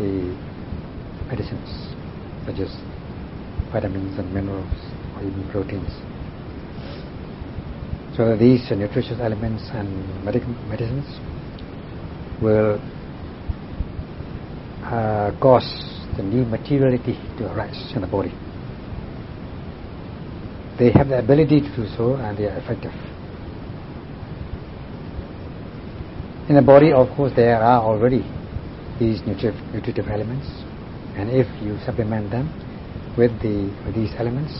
the medicines such as vitamins and minerals or even proteins. So these nutritious elements and medicines will uh, cause the new materiality to arise in the body. They have the ability to do so and they are effective. In the body, of course, there are already these nutritive elements, and if you supplement them with the with these elements,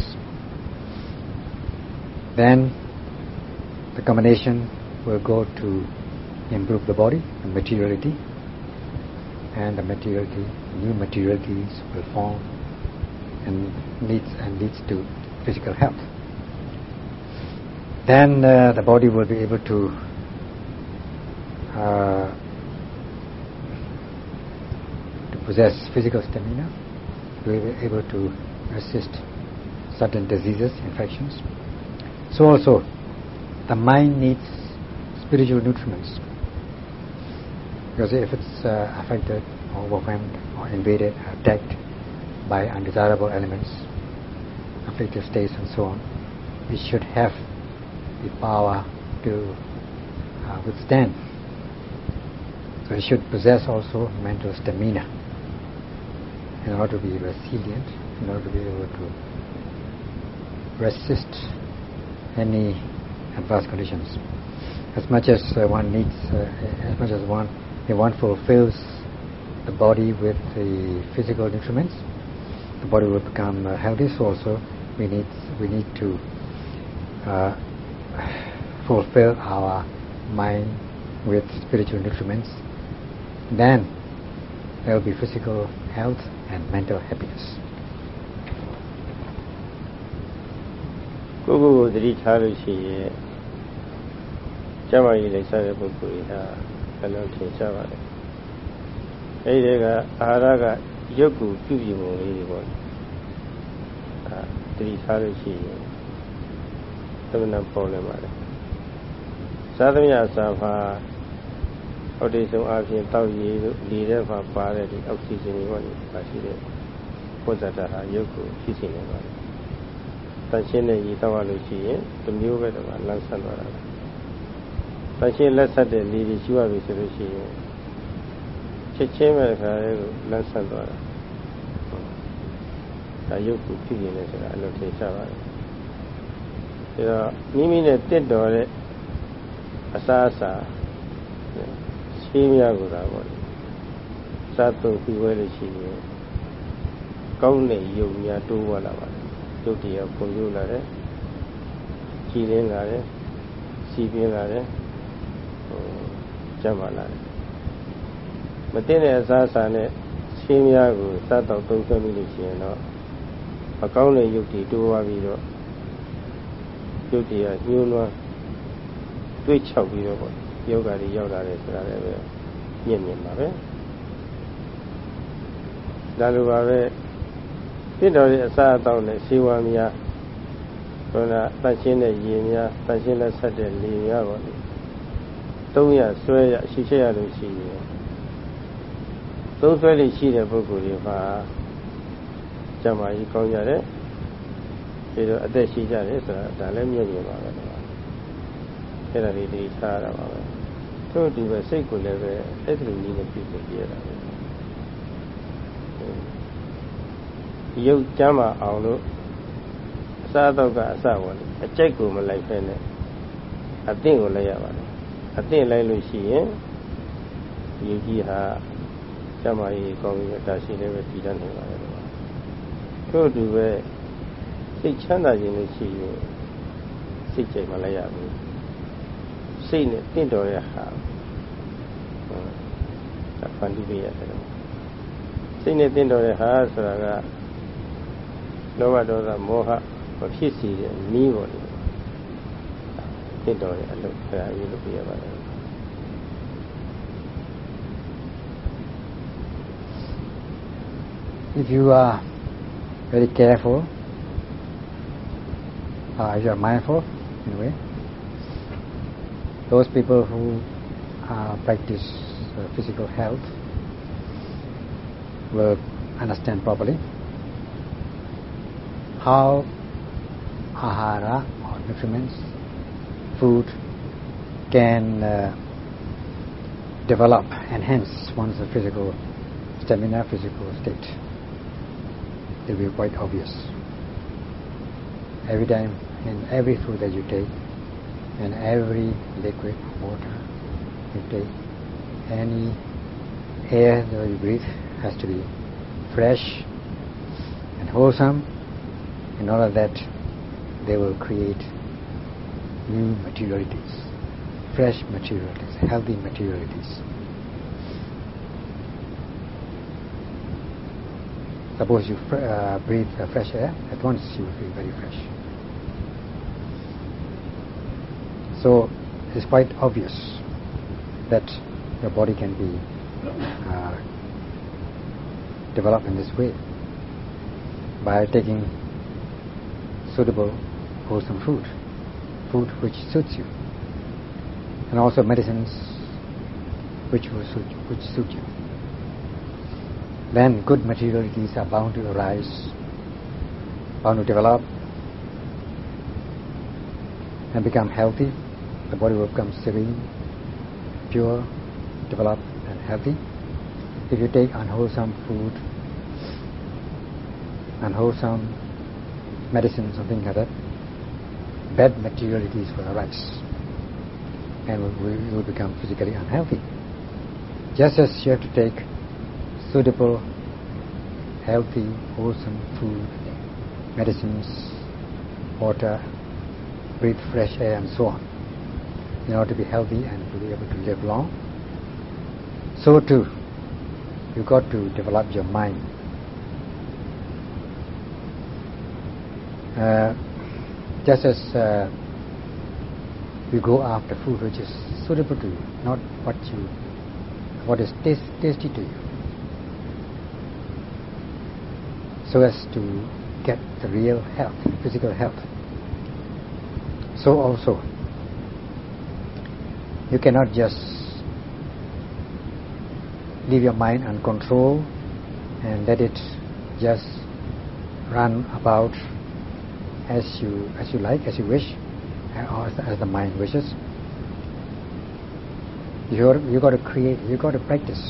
then the combination will go to improve the body, the materiality, and the materiality, new materialities will form and leads and leads to physical health. Then uh, the body will be able to uh, to possess physical stamina, to be able to resist certain diseases, infections. So also, the mind needs spiritual nutriments. Because if it's uh, affected, overwhelmed, or invaded, attacked by undesirable elements, afflictive states and so on, it should have the power to uh, withstand so he should possess also mental stamina in order to be resilient, in order to be able to resist any adverse conditions. As much as uh, one needs, uh, as much as one, if one fulfills the body with the physical nutriments, the body will become uh, healthy. So also we need we need to uh, fulfill our mind with spiritual nutriments then there will be physical health and mental happiness. ကိုကိုကိုသတိထားလို့ရှိရင်ကျမကြီးလိုက်စားတဲ့ပုဂ္ဂိုလ်ဟာအလုံးထင်ရှားပါတယ်။အဲဒီကအာဟာရကရုပ်ကိုပြုပြင်ပုံလေးတွေပေါ့။အဲသတိထားလို့ရှိရင်သမဏပေါ်နေပါတယ်။သာသမယစာဖာ အောက်တိဆုံးအပြင်တောက်ရည်တို့လေထဲမှာပါတဲ့ဒီအောက်ဆီဂျင်တွေပေါ့လေပါရှိတဲ့ပုဇ္ဇတာဟာရုပ်ကိုဖြစ်စေနေပါတယ်။တန်ရှင်းတဲ့ရည်တောက်ရလို့ရှိရင်ဒီမျိုးပဲတော့လမ်းဆက်သွားတာ။တန်ရှင်းလက်ဆက်တဲ့လေတွေရှိရပြီဆိုလို့ရှိရင်ချက်ချင်းပဲခါလေးကိုလမ်းဆက်သွားတာ။ဒါရုပ်ကိုဖြစ်နေတယ်ဆိုတာအလုပ်ထင်ရှားပါတယ်။ဒါတော့မိမိနဲ့တင့်တော်တဲ့အစားအစာ ရှင်းများကိုသာပေါ့စားသုံးပြီးဝဲလို့ရှိရင်ကောင်းတဲ့ယုံများတိုးဝလာပါတယ်ယုတ်တရားဖွံ့ဖြိုးလာတယ်ကြည်လင်းလာတယ်စီပင်းလာတယ်ဟိုကျမ်းမာလာတယ်မသိတဲ့အစားအစာနဲ့ရှင်းများကိုစားတော့သုံးဆွဲမိလို့ရှိရင်တော့အကောင်းတဲ့ယုတ်တည်တိုးဝပြီးတော့ယုတ်တရားညှိုးနွမ်းတွေးချောက်ပြီးတော့ပေါ့ ယောဂတွေရောက်လာတယ်ဆိုတာလည်းပဲညင်မြင်ပါပဲဒါလိုပါပဲပြစ်တော်ရဲ့အစားအသောက်နဲ့ရှိဝါများဘုရားတန့်ရှင်းတဲ့ရေများတန့်ရှင်းလက်ဆက်တဲ့လေများပေါ့လေသုံးရဆွဲရရှိချက်ရလို့ရှိရင်သုံးဆွဲလေးရှိတဲ့ပုဂ္ဂိုလ်တွေမှာကျမကြီးကောင်းကြတယ်ပြီးတော့အသက်ရှိကြတယ်ဆိုတာဒါလည်းမြင်မြင်ပါပဲအဲ့ဒါလေးတွေထားရတာပါပဲ ထို့အတူပဲစိတ်ကိုလည်းပဲအဲ့ဒီလိုနည်းနဲ့ပြုလုပ်ပြရတာပဲဒီရုပ်ကျမ်းမာအောင်လို့အစားတော့ကအစဝင်အကြိုက်ကိုမလိုက်ဖဲနဲ့အသင့်ကိုလိုက်ရပါတယ်အသင့်လိုက်လို့ရှိရင်ယုတ်ကြီးဟာကျမ်းမာရေးကောင်းပြီးတာရှိလည်းပဲတည်တတ်နေပါတယ်ထို့အတူပဲစိတ်ချမ်းသာခြင်းလို့ရှိရင်စိတ်ကြိုက်မလိုက်ရဘူး စိတ်နဲ့တင့်တော်တဲ့ဟာဒါဖန်တီးပေးရတယ်စိတ်နဲ့တင့်တော်တဲ့ဟာဆိုတာကလောဘဒေါသမောဟမဖြစ်စေတဲ့နည်းပေါ်လေတင့်တော်တဲ့အလုပ်အဲအရေးလုပ်ပြရပါတယ် If you are very careful, uh, if you are mindful in a way, those people who uh, practice uh, physical health will understand properly how ahara or nutriments, food can uh, develop, enhance one's physical stamina, physical state. It will be quite obvious. Every time, in every food that you take, in every liquid water you take, any air that you breathe has to be fresh and wholesome in order that they will create new materialities, fresh materialities, healthy materialities. Suppose you uh, breathe uh, fresh air, at once you will feel very fresh. So it's quite obvious that your body can be uh, developed in this way by taking suitable, wholesome food, food which suits you, and also medicines which will suit, which suit you. Then good materialities are bound to arise, bound to develop, and become healthy. The body will become serene, pure, developed, and healthy. If you take unwholesome food, unwholesome medicines or things like that, bad materialities will arise and will, will become physically unhealthy. Just as you have to take suitable, healthy, wholesome food, medicines, water, breathe fresh air and so on, in order to be healthy and to be able to live long, so too, you got to develop your mind. Uh, just as uh, you go after food which is suitable to you, not what you, what is taste, tasty to you, so as to get the real health, physical health. So also, you cannot just leave your mind uncontrolled and let it just run about as you as you like, as you wish, or as, as the mind wishes. You you got to create, you got to practice.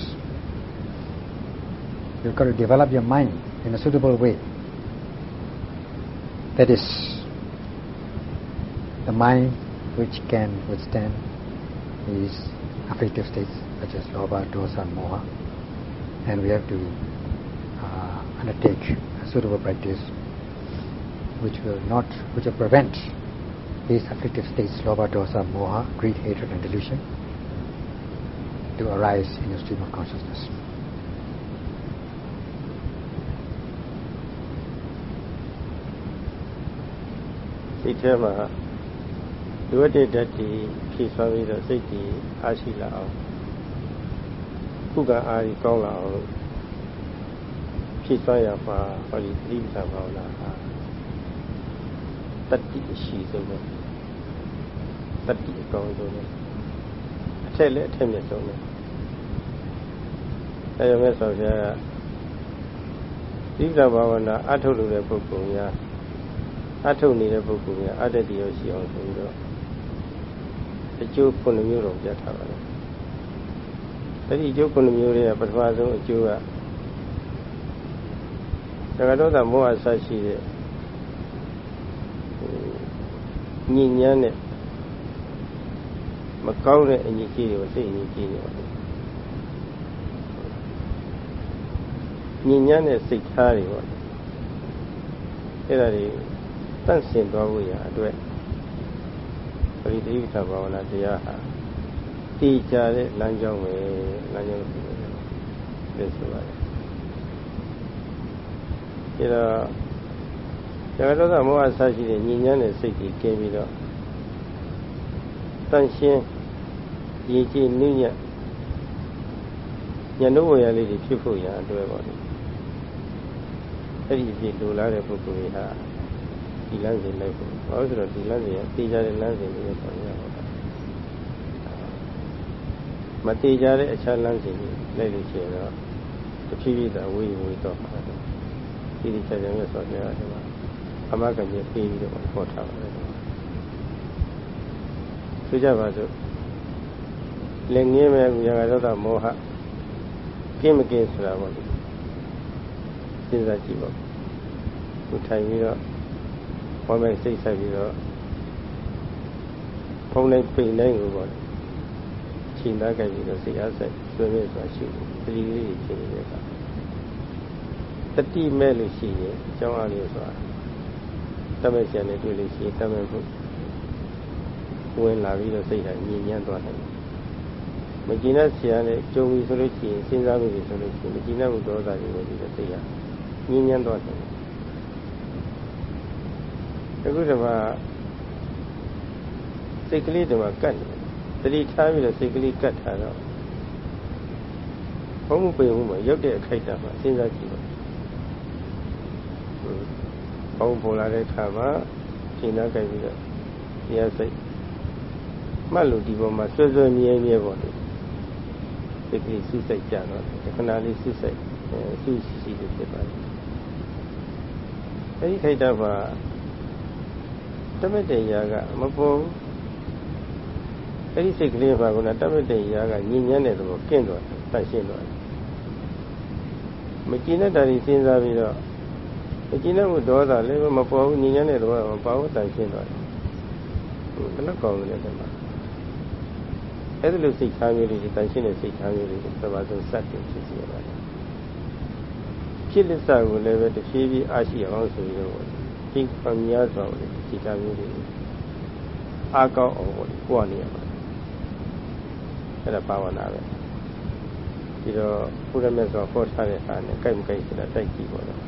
You've got to develop your mind in a suitable way. That is the mind which can withstand these afflictive states such as lobha, dosa, and moha, and we have to uh, undertake a suitable practice which will not, which will prevent these afflictive states, lobha, dosa, moha, greed, hatred, and delusion, to arise in your stream of consciousness. See ။စိတ် ထဲမှာလိုအပ်တဲ့ဓာတ်တွေဖြည့်ဆွမ်းပြီးတော့စိတ်ကြီးအားရှိလာအောင်ခုကအားကြီးကောင်းလာအောင်ဖြည့်ဆွမ်းရမှာဟောဒီသတိပဋ္ဌာန်ဘာဝနာဟာတတိအရှိဆုံးပဲတတိအကောင်းဆုံးပဲအထက်လည်းအထက်မြတ်ဆုံးပဲအဲရမဲ့ဆော်ပြားကသီလဘာဝနာအထုတ်လို့တဲ့ပုဂ္ဂိုလ်များအထုတ်နေတဲ့ပုဂ္ဂိုလ်များအတ္တတိရောရှိအောင်ဆိုပြီးတော့ အကျိုးခုနှစ်မျိုးတော့ပြတ်ထားပါတယ်အဲဒီအကျိုးခုနှစ်မျိုးတွေကပထမဆုံးအကျိုးကသက္ကတောသမောဟဆရှိတဲ့ညဉ့်ညမ်းတဲ့မကောင်းတဲ့အညီကြီးတွေကိုစိတ်အညီကြီးနေပါတယ်ညဉ့်ညမ်းတဲ့စိတ်ထားတွေပေါ့အဲ့ဒါတွေတန့်စင်သွားဖို့ရအတွက်ပ ရိသေဝိသဘာဝနာတရားဟာတည်ကြတဲ့လမ်းကြောင်းပဲလမ်းကြောင်းဖြစ်တယ်လို့ဆိုပါတယ်ဒါတော့ဇဂတောကမောဟဆရှိတဲ့ညဉ့်ညမ်းတဲ့စိတ်ကြီးကျင်းပြီးတော့တန်ရှင်းရည်ကြည်နုညံ့ညံတို့ဝရလေးတွေဖြစ်ဖို့ရအတွက်ပေါ့လေအဲ့ဒီအဖြစ်လိုလားတဲ့ပုဂ္ဂိုလ်တွေဟာ ဒီလမ်းစဉ်လိုက်ဖို့ဘာလို့ဆိုတော့ဒီလမ်းစဉ်ကသိကြတဲ့လမ်းစဉ်တွေပေါ့လေဟုတ်တာမသိကြတဲ့အခြားလမ်းစဉ်တွေလိုက်လို့ရှိရင်တော့တဖြည်းဖြည်းသာဝေးဝေးတော့မှာဒီဒီချာချာမြတ်စွာဘုရားဒီမှာအမကမြင်ပြီးပြီးတော့ဟောထားပါတယ်ဆိုကြပါစို့လက်ငင်းမဲ့ရာဂဒေါသမောဟကင်းမကင်းဆိုတာပေါ့လေစဉ်းစားကြည့်ပါခုထိုင်ပြီးတော့ ဝမ်းမဲ့စိတ်ဆက်ပြီးတော့ဖုံးလိုက်ပိန်လိုက်ကိုပေါ့လေချိန်သားကြိုက်ပြီးတော့စိတ်အားဆက်ဆွေးနွေးဆိုတာရှိတယ်တတိလေးတွေဖြစ်နေတဲ့အခါတတိမဲ့လို့ရှိရင်အကြောင်းအားလေးဆိုတာတမဲ့ဆရာနဲ့တွေ့လို့ရှိရင်တမဲ့ဖို့ဝင်လာပြီးတော့စိတ်ဓာတ်ညင်ညမ်းသွားတယ်မကျင်တဲ့ဆရာနဲ့ကြုံပြီဆိုလို့ရှိရင်စဉ်းစားမိပြီဆိုလို့ရှိရင်မကျင်တဲ့ဘုဒေါသတွေလို့ဒီလိုစိတ်ရညင်ညမ်းသွားတယ် အခုတမှာစိတ်ကလေးတမှာကတ်နေတတိထားပြီးတော့စိတ်ကလေးကတ်ထားတော့ဘုံမပေဘူးမှာရောက်တဲ့အခိုက်အတန့်မှာစဉ်းစားကြည့်ပါဘုံပေါ်လာတဲ့အခါမှာရှင်းသားကြိုက်ပြီးတော့တရားစိတ်မှတ်လို့ဒီပေါ်မှာဆွဲဆွဲမြဲမြဲပေါ့လေစိတ်ကလေးစုစိတ်ကြတော့ခဏလေးစုစိတ်စုရှိရှိလေးဖြစ်ပါတယ်အဲဒီခိုက်တာမှာ တမက်တဲ့ຢာကမပေါ်အဲ့ဒီစိတ်ကလေးပါကတမက်တဲ့ຢာကညဉ့်ညမ်းတဲ့သဘောကင့်တော့တန့်ရှင်းတော့မကျင်တဲ့တာကြီးစဉ်းစားပြီးတော့မကျင်တဲ့ဘုဒေါသလည်းမပေါ်ဘူးညဉ့်ညမ်းတဲ့သဘောမပေါ်ဘူးတန့်ရှင်းတော့တယ်ဘယ်လောက်ကောင်းလဲတဲ့မှာအဲ့ဒီလိုစိတ်ထားမျိုးလေးတန်ရှင်းတဲ့စိတ်ထားမျိုးလေးသဘာဆုံးစတင်ဖြစ်စီရပါတယ်ဖြစ်လစ္စာကိုလည်းပဲတဖြည်းဖြည်းအားရှိအောင်ဆိုပြီးတော့ ဒီပညာစွာကိုစိတ်ထားမျိုးလေးအားကောင်းအောင်ကိုကိုယ်နေရပါတယ်အဲ့ဒါဘာဝနာပဲဒီတော့ဘုရားမြတ်စွာဟောထားတဲ့အားနဲ့ကြိုက်မကြိုက်ဆိုတာတိုက်ကြည့်ပါတော့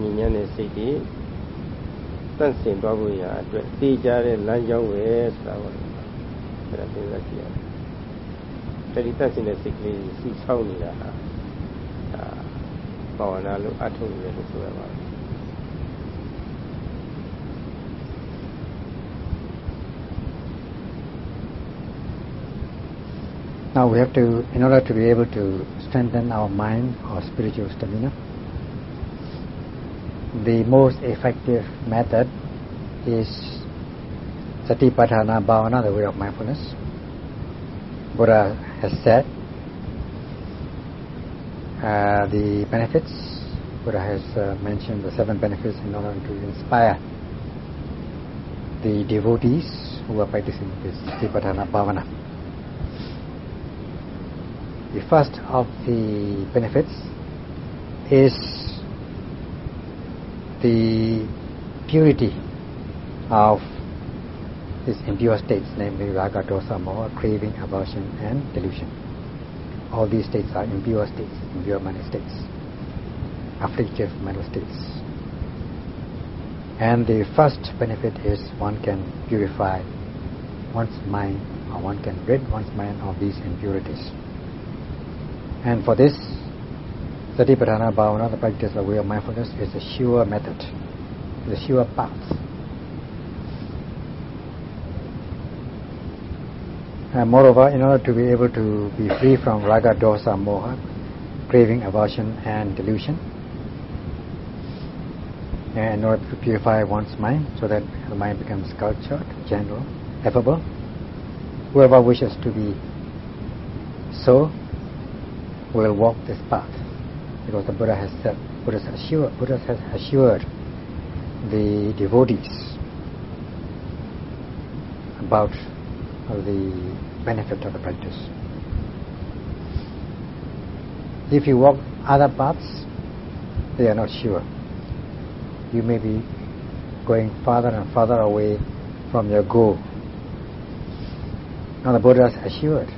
ညီညာတဲ့စိတ်ကြီးတန့်စင်သွားဖို့ရာအတွက်သိကြတဲ့လမ်းကြောင်းပဲဆိုတာပေါ့အဲ့ဒါစဉ်းစားကြည့်ရအောင်တတိတတ် sin တဲ့စိတ်ကလေးစီဆောင်းနေတာဟာဒါဘာဝနာလို့အထုံးနေတယ်လို့ဆိုရပါမယ် Now we have to, in order to be able to strengthen our mind or spiritual stamina, the most effective method is Satipatthana Bhavana, the way of mindfulness. Buddha has said uh, the benefits. Buddha has uh, mentioned the seven benefits in order to inspire the devotees who are practicing this Satipatthana Bhavana. The first of the benefits is the purity of these impure states, namely raga, dosa, moha, craving, aversion, and delusion. All these states are impure states, impure mental states, afflictive mental states. And the first benefit is one can purify one's mind, or one can rid one's mind of these impurities. And for this, Satipatthana Bhavana, the practice of way of mindfulness, is a sure method, is a sure path. And moreover, in order to be able to be free from raga, dosa, moha, craving, aversion, and delusion, and in order to purify one's mind so that the mind becomes cultured, gentle, affable, whoever wishes to be so will walk this path because the Buddha has said, Buddha has assured, Buddha has assured the devotees about the benefit of the practice. If you walk other paths, they are not sure. You may be going farther and farther away from your goal. Now the Buddha has assured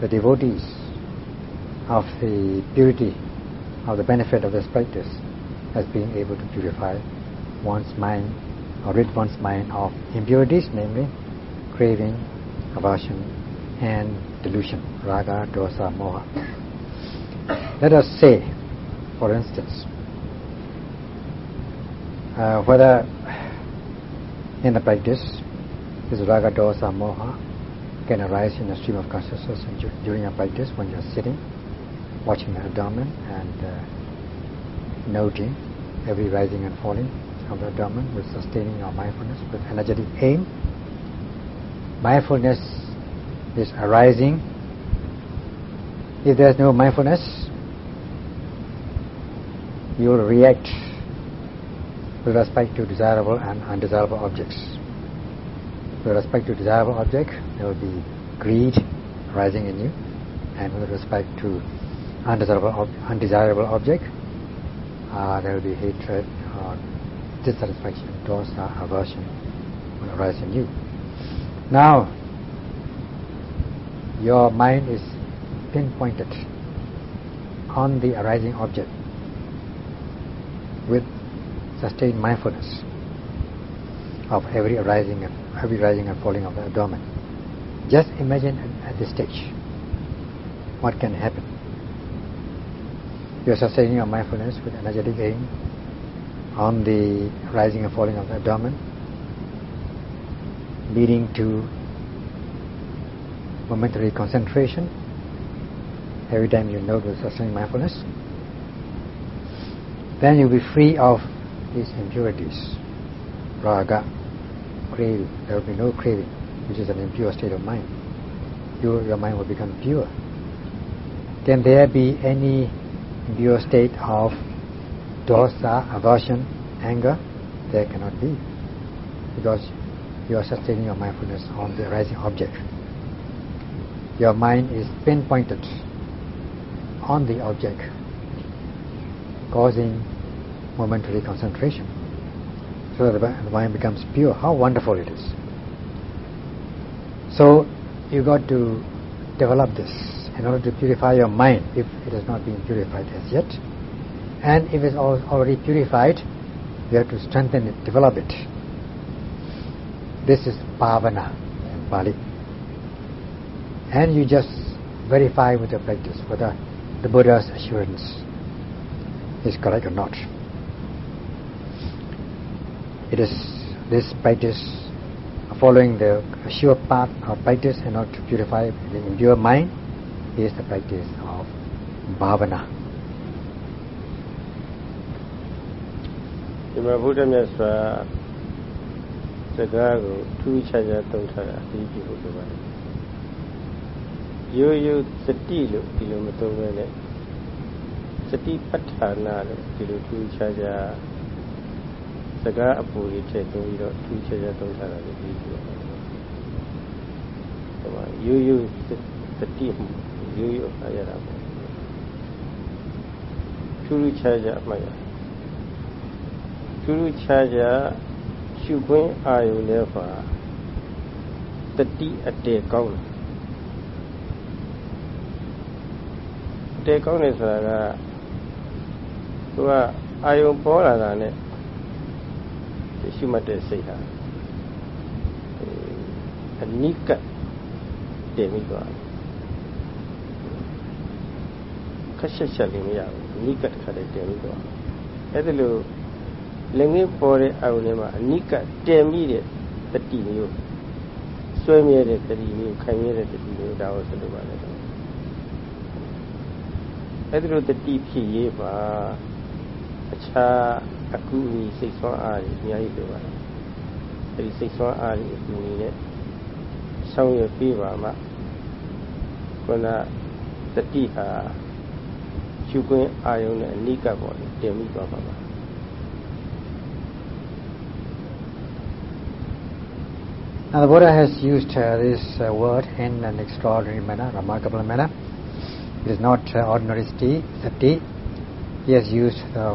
the devotees of the purity of the benefit of this practice as being able to purify one's mind or rid one's mind of impurities, namely craving, aversion, and delusion, raga, dosa, moha. Let us say, for instance, uh, whether in the practice this raga, dosa, moha can arise in a stream of consciousness during a practice when you are sitting watching the abdomen and uh, noting every rising and falling of the abdomen with sustaining our mindfulness with energetic aim. Mindfulness is arising. If there is no mindfulness, you will react with respect to desirable and undesirable objects. With respect to desirable object, there will be greed rising in you, and with respect to undesirable, ob- undesirable object, uh, there will be hatred or dissatisfaction, dosa, aversion will arise in you. Now, your mind is pinpointed on the arising object with sustained mindfulness of every arising and every rising and falling of the abdomen. Just imagine at this stage what can happen. You are sustaining your mindfulness with energetic aim on the rising and falling of the abdomen, leading to momentary concentration every time you note with sustaining mindfulness. Then you'll be free of these impurities, raga, craving. There will be no craving, which is an impure state of mind. Your, your mind will become pure. Can there be any impure state of dosa, aversion, anger? There cannot be. Because you are sustaining your mindfulness on the rising object. Your mind is pinpointed on the object, causing momentary concentration. So the mind becomes pure. How wonderful it is. So you got to develop this in order to purify your mind if it has not been purified as yet. And if it's already purified, you have to strengthen it, develop it. This is bhavana in Pali. And you just verify with your practice whether the Buddha's assurance is correct or not. It is this practice, following the sure path of practice in order to purify the impure mind, is the practice of bhavana. ဒီမှာဘုရားမြတ်စွာစကားကိုထူးခြားခြားသုံးထားတာသိကြည့်ဖို့လိုပါတယ်ရိုးရိုးစတိလို့ဒီလိုမသုံးဘဲနဲ့စတိပဋ္ဌာနာလို့ဒီလိုထူးခြားခြားစကားအပူကြီးထည့်သုံးပြီးတော့ထူးခြားခြားသုံးထားတာကိုသိကြည့်ရပါတယ်ဒီမှာရိုးရိုးစတိမှု ရိုးရိုးအားရတာပေါ့ထူးထူးခြားခြားအမှတ်ရထူးထူးခြားခြားရှုခွင့်အာယုလည်းပါတတိအတေကောင်းတယ်အတေကောင်းတယ်ဆိုတာကသူကအာယုပေါ်လာတာနဲ့ရှုမှတ်တဲ့စိတ်ဟာအနိကတည်ပြီးသွား ခက်ဆက်ဆက်လေးမရဘူးအနိကတခါတည်းတည်ပြီးသွားအဲ့ဒါလို့လက်ငင်းပေါ်တဲ့အာယုန်ထဲမှာအနိကတည်မိတဲ့တတိမျိုးဆွဲမြဲတဲ့တတိမျိုးခံရတဲ့တတိမျိုးဒါကိုဆိုလိုပါတယ်အဲ့ဒါလို့တတိဖြစ်ရေးပါအခြားအကူအညီစိတ်ဆွမ်းအားတွေအများကြီးလိုပါတယ်အဲ့ဒီစိတ်ဆွမ်းအားတွေအကူအညီနဲ့ဆောင်ရွက်ပေးပါမှခုနတတိဟာ ရှုခွင်းအာယုံနဲ့အနိကပေါ့လေတင်ပြီးသွားပါပါ။ Now the Buddha has used uh, this uh, word in an extraordinary manner, remarkable manner. It is not uh, ordinary sati, sati. He has used the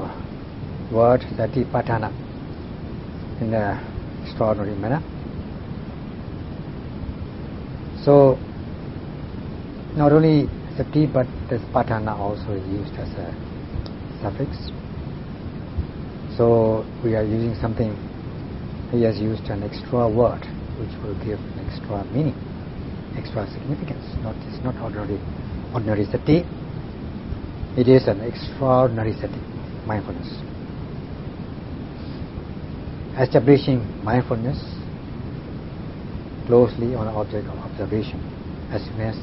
word sati patthana in an extraordinary manner. So, not only sati but this patthana also is used as a suffix. So we are using something, he has used an extra word which will give an extra meaning, extra significance. Not it's not ordinary ordinary sati. It is an extraordinary sati, mindfulness. Establishing mindfulness closely on object of observation as soon as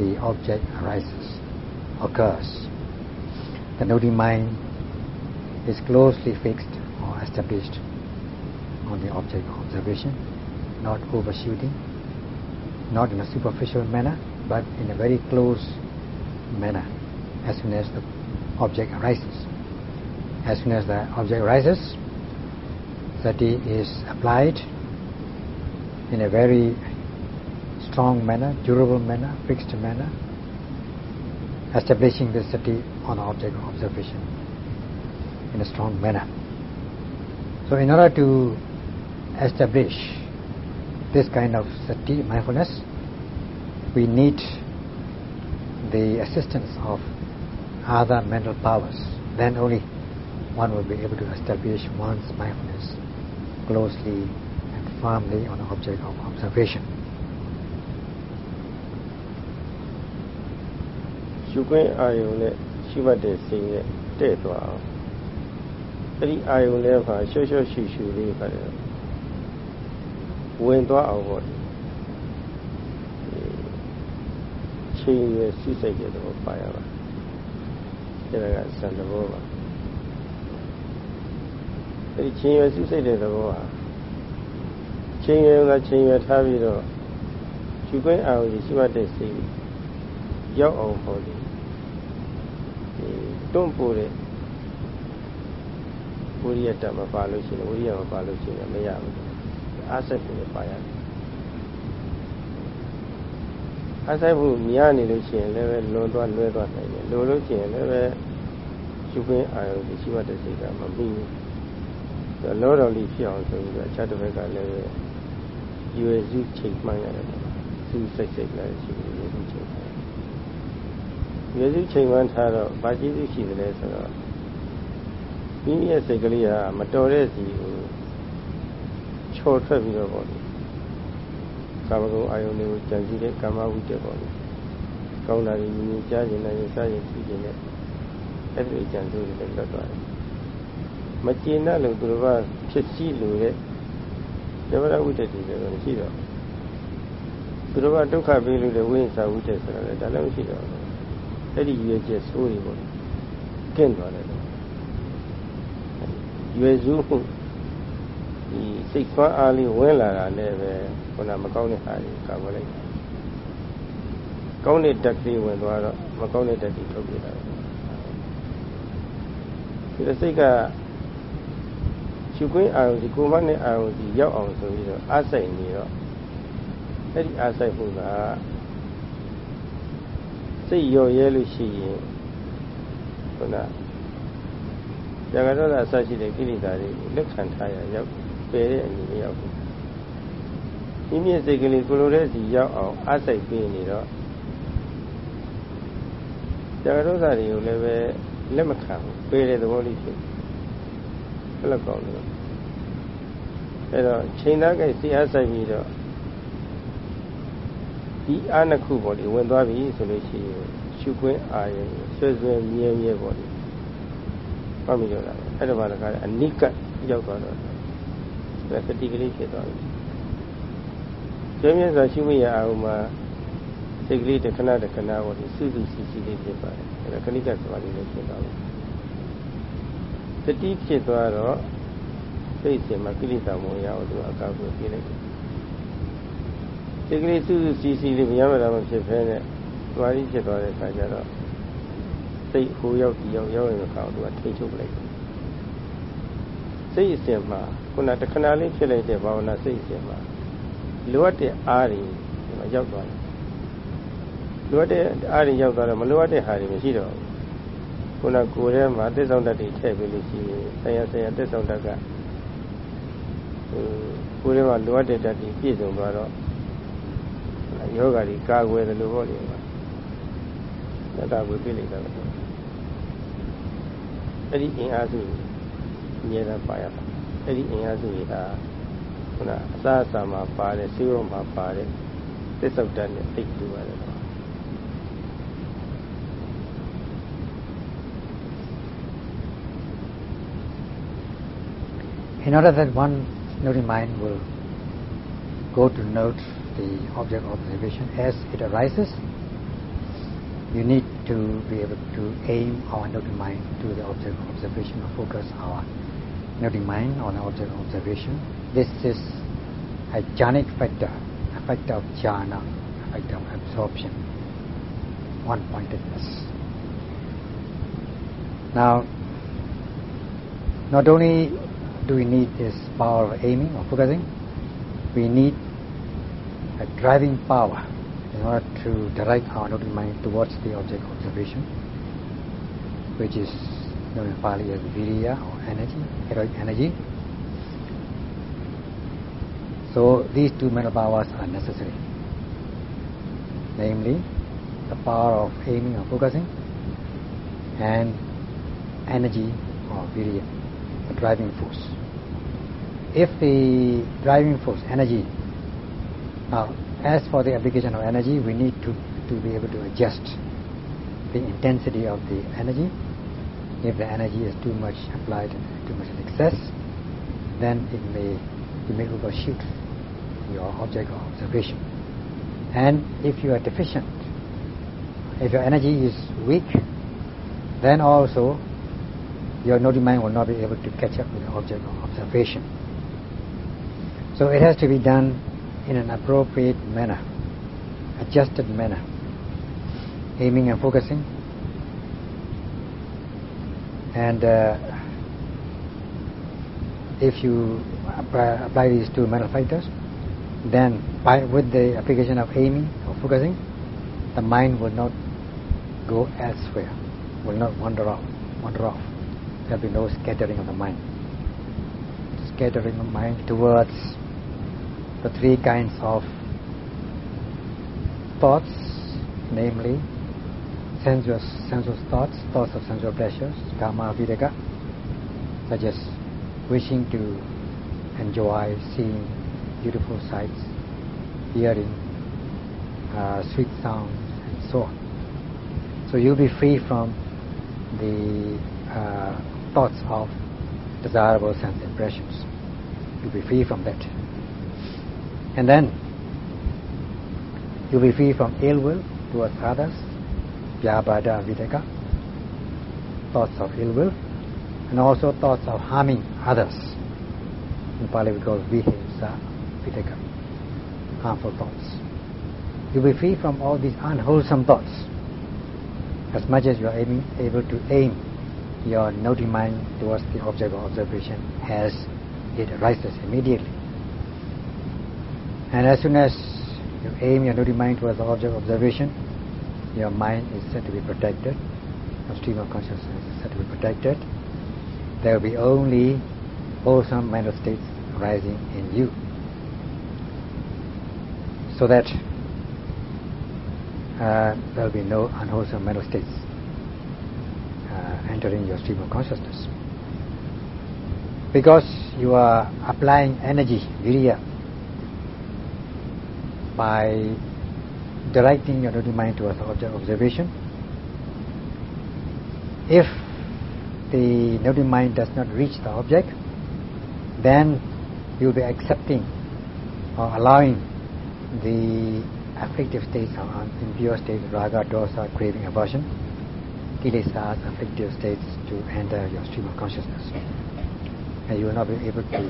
the object arises occurs. The noting mind is closely fixed or established on the object observation, not overshooting, not in a superficial manner, but in a very close manner as soon as the object arises. As soon as the object arises, sati is applied in a very strong manner, durable manner, fixed manner, establishing the sati on object of observation in a strong manner. So in order to establish this kind of sati, mindfulness, we need the assistance of other mental powers. Then only one will be able to establish one's mindfulness closely and firmly on object of observation. ရှုခွင့်အာယုံနဲ့ရှိမှတ်တဲ့စိတ်နဲ့တဲ့သွားအောင်အဲ့ဒီအာယုံနဲ့ပါရှော့ရှော့ရှူရှူလေးပါလေဝင်သွားအောင်ပေါ့ချိန်ရစီးစိတ်တဲ့တော့ပါရပါအဲ့ဒါကစံသဘောပါအဲ့ဒီချိန်ရစီးစိတ်တဲ့သဘောဟာချိန်ရကချိန်ရထားပြီးတော့ရှုခွင့်အာယုံရှိမှတ်တဲ့စိတ် ရောက်အောင်ပေါ့လေတွန့်ပို့တဲ့ဝိရိယတမပါလို့ရှိရင်ဝိရိယမပါလို့ရှိရင်မရဘူးအားစိတ်ကိုပါရတယ်အားစိတ်မှုများနေလို့ရှိရင်လည်းပဲလွန်သွားလွဲသွားနိုင်တယ်လိုလို့ရှိရင်လည်းပဲရှုခွင့်အာရုံရှိမှတဲ့စိတ်ကမပြီးဘူးလောတော်လေးဖြစ်အောင်ဆိုပြီးတော့အခြားတစ်ဘက်ကလည်းပဲရွယ်စုချိန်မှန်းရတယ်သူစိတ်စိတ်လည်းရှိတယ်ရွယ်စုချိန်မှန်းရွ ယ်စုချိန်မှန်းထားတော့ဘာကျေးဇူးရှိတယ်လဲဆိုတော့မိမိရဲ့စိတ်ကလေးကမတော်တဲ့စီကိုချော်ထွက်ပြီးတော့ပေါ့လေကာမဂုဏ်အာယုန်တွေကိုကြံစည်တဲ့ကာမဝိတ္တပေါ့လေကောင်းတာတွေမြင်ကြားခြင်းနဲ့စားရင်သိခြင်းနဲ့အဲ့ဒီကြံစည်တွေလည်းလွတ်သွားတယ်မကျေနပ်လို့သူတို့ကဖြစ်စည်းလို့တဲ့ဇဝရဝိတ္တတွေလည်းမရှိတော့သူတို့ကဒုက္ခပေးလို့တဲ့ဝိဉ္စာဝိတ္တဆိုတာလည်းဒါလည်းမရှိတော့ အဲ့ဒီရွေချက်ဆိုးတွေပေါ့ကင့်သွားတယ်ရွယ်စုမှုဒီစိတ်ဆွမ်းအားလေးဝင်လာတာနဲ့ပဲခုနမကောင်းတဲ့ဟာတွေကာကွယ်လိုက်တာကောင်းတဲ့တက်ကလေးဝင်သွားတော့မကောင်းတဲ့တက်ကြီးထုတ်ပြတာဒီစိတ်ကရှုခွင့်အာရုံဒီကိုမနဲ့အာရုံဒီရောက်အောင်ဆိုပြီးတော့အားဆိုင်နေတော့အဲ့ဒီအားဆိုင်မှုက စိတ်ရော်ရဲလို့ရှိရင်ခုနဇာကရောဒအစရှိတဲ့ကိလေသာတွေလက်ခံထားရရောက်ပယ်တဲ့အနေနဲ့ရောက်ဘူးမိမိစိတ်ကလေးကိုလိုတဲ့စီရောက်အောင်အားစိတ်ပေးနေတော့ဇာကရောဒတွေကိုလည်းပဲလက်မခံဘူးပယ်တဲ့သဘောလေးဖြစ်ဘယ်လောက်ကောင်းလဲအဲ့တော့ချိန်သားကိစီအားဆိုင်ပြီးတော့ ဒီအားနှစ်ခုပေါ့လေဝင်သွားပြီဆိုလို့ရှိရင်ရှုခွင့်အာရုံဆွဲဆွဲမြဲမြဲပေါ့လေမှတ်မိတော့တာအဲ့ဒါမှလည်းအနိကရောက်သွားတော့ဒါစတိကလေးဖြစ်သွားပြီကျင်းမြတ်စွာရှိမိရအောင်မှာစိတ်ကလေးတစ်ခဏတစ်ခဏဟောဒီစုစုစီစီလေးဖြစ်ပါတယ်အဲ့ဒါခဏိကသမားလေးလည်းဖြစ်သွားပြီစတိဖြစ်သွားတော့စိတ်စဉ်မှာကိလေသာမဝင်ရအောင်သူအကာအကွယ်ပေးလိုက်တယ် စိတ်ကလေးစုစုစီစီလေးမရမတာမဖြစ်ဖဲနဲ့သွားပြီးဖြစ်သွားတဲ့အခါကျတော့စိတ်ဟိုရောက်ဒီရောက်ရောက်ရင်ကောင်သူကထိချုပ်လိုက်တယ်စိတ်အစဉ်မှာခုနတခဏလေးဖြစ်လိုက်တဲ့ဘာဝနာစိတ်အစဉ်မှာလိုအပ်တဲ့အားတွေရောက်သွားတယ်လိုအပ်တဲ့အားတွေရောက်သွားတော့မလိုအပ်တဲ့ဟာတွေမရှိတော့ဘူးခုနကိုယ်ထဲမှာသစ္ဆောင်တတ်တွေထည့်ပြီးလို့ရှိရင်ဆရာဆရာသစ္ဆောင်တတ်ကဟိုကိုယ်ထဲမှာလိုအပ်တဲ့တတ်တွေပြည့်စုံသွားတော့ ယောဂါတွေကာကွယ်တယ်လို့ဟောတယ်မှာသက်တာကိုပြိလိုက်တာအဲ့ဒီအင်အားစုအမြဲတမ်းပါရပါအဲ့ဒီအင်အားစုတွေဟာခုနအစားအစာမှာပါတယ်စေရောမှာပါတယ်သစ္ဆုတ်တတ်နဲ့သိတူပါတယ် In order that one noting mind will go to note the object observation as it arises, you need to be able to aim our noting mind to the object observation or focus our noting mind on the object observation. This is a jhanic factor, a factor of jhana, a factor of absorption, one-pointedness. Now, not only do we need this power of aiming or focusing, we need a driving power in order to direct our noting mind towards the object observation, which is known in Pali as virya or energy, heroic energy. So these two mental powers are necessary, namely the power of aiming or focusing and energy or virya, the driving force. If the driving force, energy, now as for the application of energy, we need to, to be able to adjust the intensity of the energy. If the energy is too much applied, too much in excess, then it may, you may overshoot your object of observation. And if you are deficient, if your energy is weak, then also your noting mind will not be able to catch up with the object of observation. So it has to be done in an appropriate manner, adjusted manner, aiming and focusing. And uh, if you apply, these two mental factors, then by, with the application of aiming or focusing, the mind will not go elsewhere, will not wander off, wander off there'll be no scattering of the mind. Scattering of mind towards the three kinds of thoughts, namely sensuous, sensuous thoughts, thoughts of sensual pleasures, kama vitakka, such as wishing to enjoy seeing beautiful sights, hearing uh, sweet sounds, and so on. So you'll be free from the uh, thoughts of desirable sense impressions. You'll be free from that. And then you'll be free from ill will towards others, vyapada vitakka, thoughts of ill will, and also thoughts of harming others. In Pali we call vihimsa vitakka, harmful thoughts. You'll be free from all these unwholesome thoughts as much as you are aiming, able to aim your noting mind towards the object of observation as it arises immediately. And as soon as you aim your noting mind towards the object of observation, your mind is said to be protected, your stream of consciousness is said to be protected. There will be only wholesome mental states arising in you. So that uh, there will be no unwholesome mental states entering your stream of consciousness. Because you are applying energy, virya, by directing your dirty mind towards object observation. If the noting mind does not reach the object, then you'll be accepting or allowing the afflictive states or impure states, raga, dosa, craving, aversion, kilesas, afflictive states to enter your stream of consciousness. And you will not be able to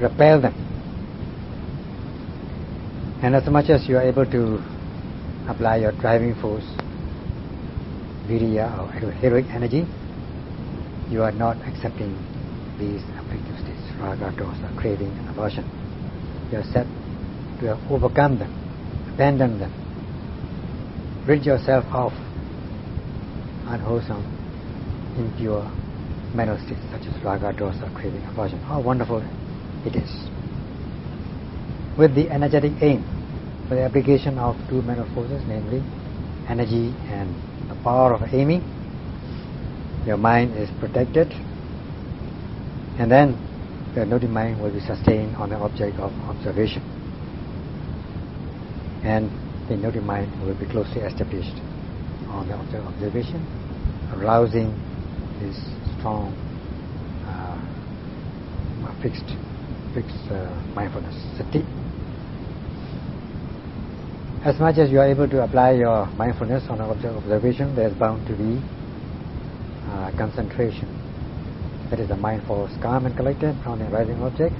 repel them. And as much as you are able to apply your driving force, virya or heroic energy, you are not accepting these afflictive states, raga, dosa, craving, and aversion. You are set to have overcome them, abandon them, rid yourself of unwholesome, impure mental states such as raga, dosa, craving, aversion. How wonderful it is. With the energetic aim, with the application of two mental forces, namely energy and the power of aiming, your mind is protected and then your noting mind will be sustained on the object of observation. And the noting mind will be closely established on the object of observation arousing this strong uh, fixed fixed uh, mindfulness sati as much as you are able to apply your mindfulness on object observation, there is bound to be uh, concentration. That is, the mind falls calm and collected on a rising object,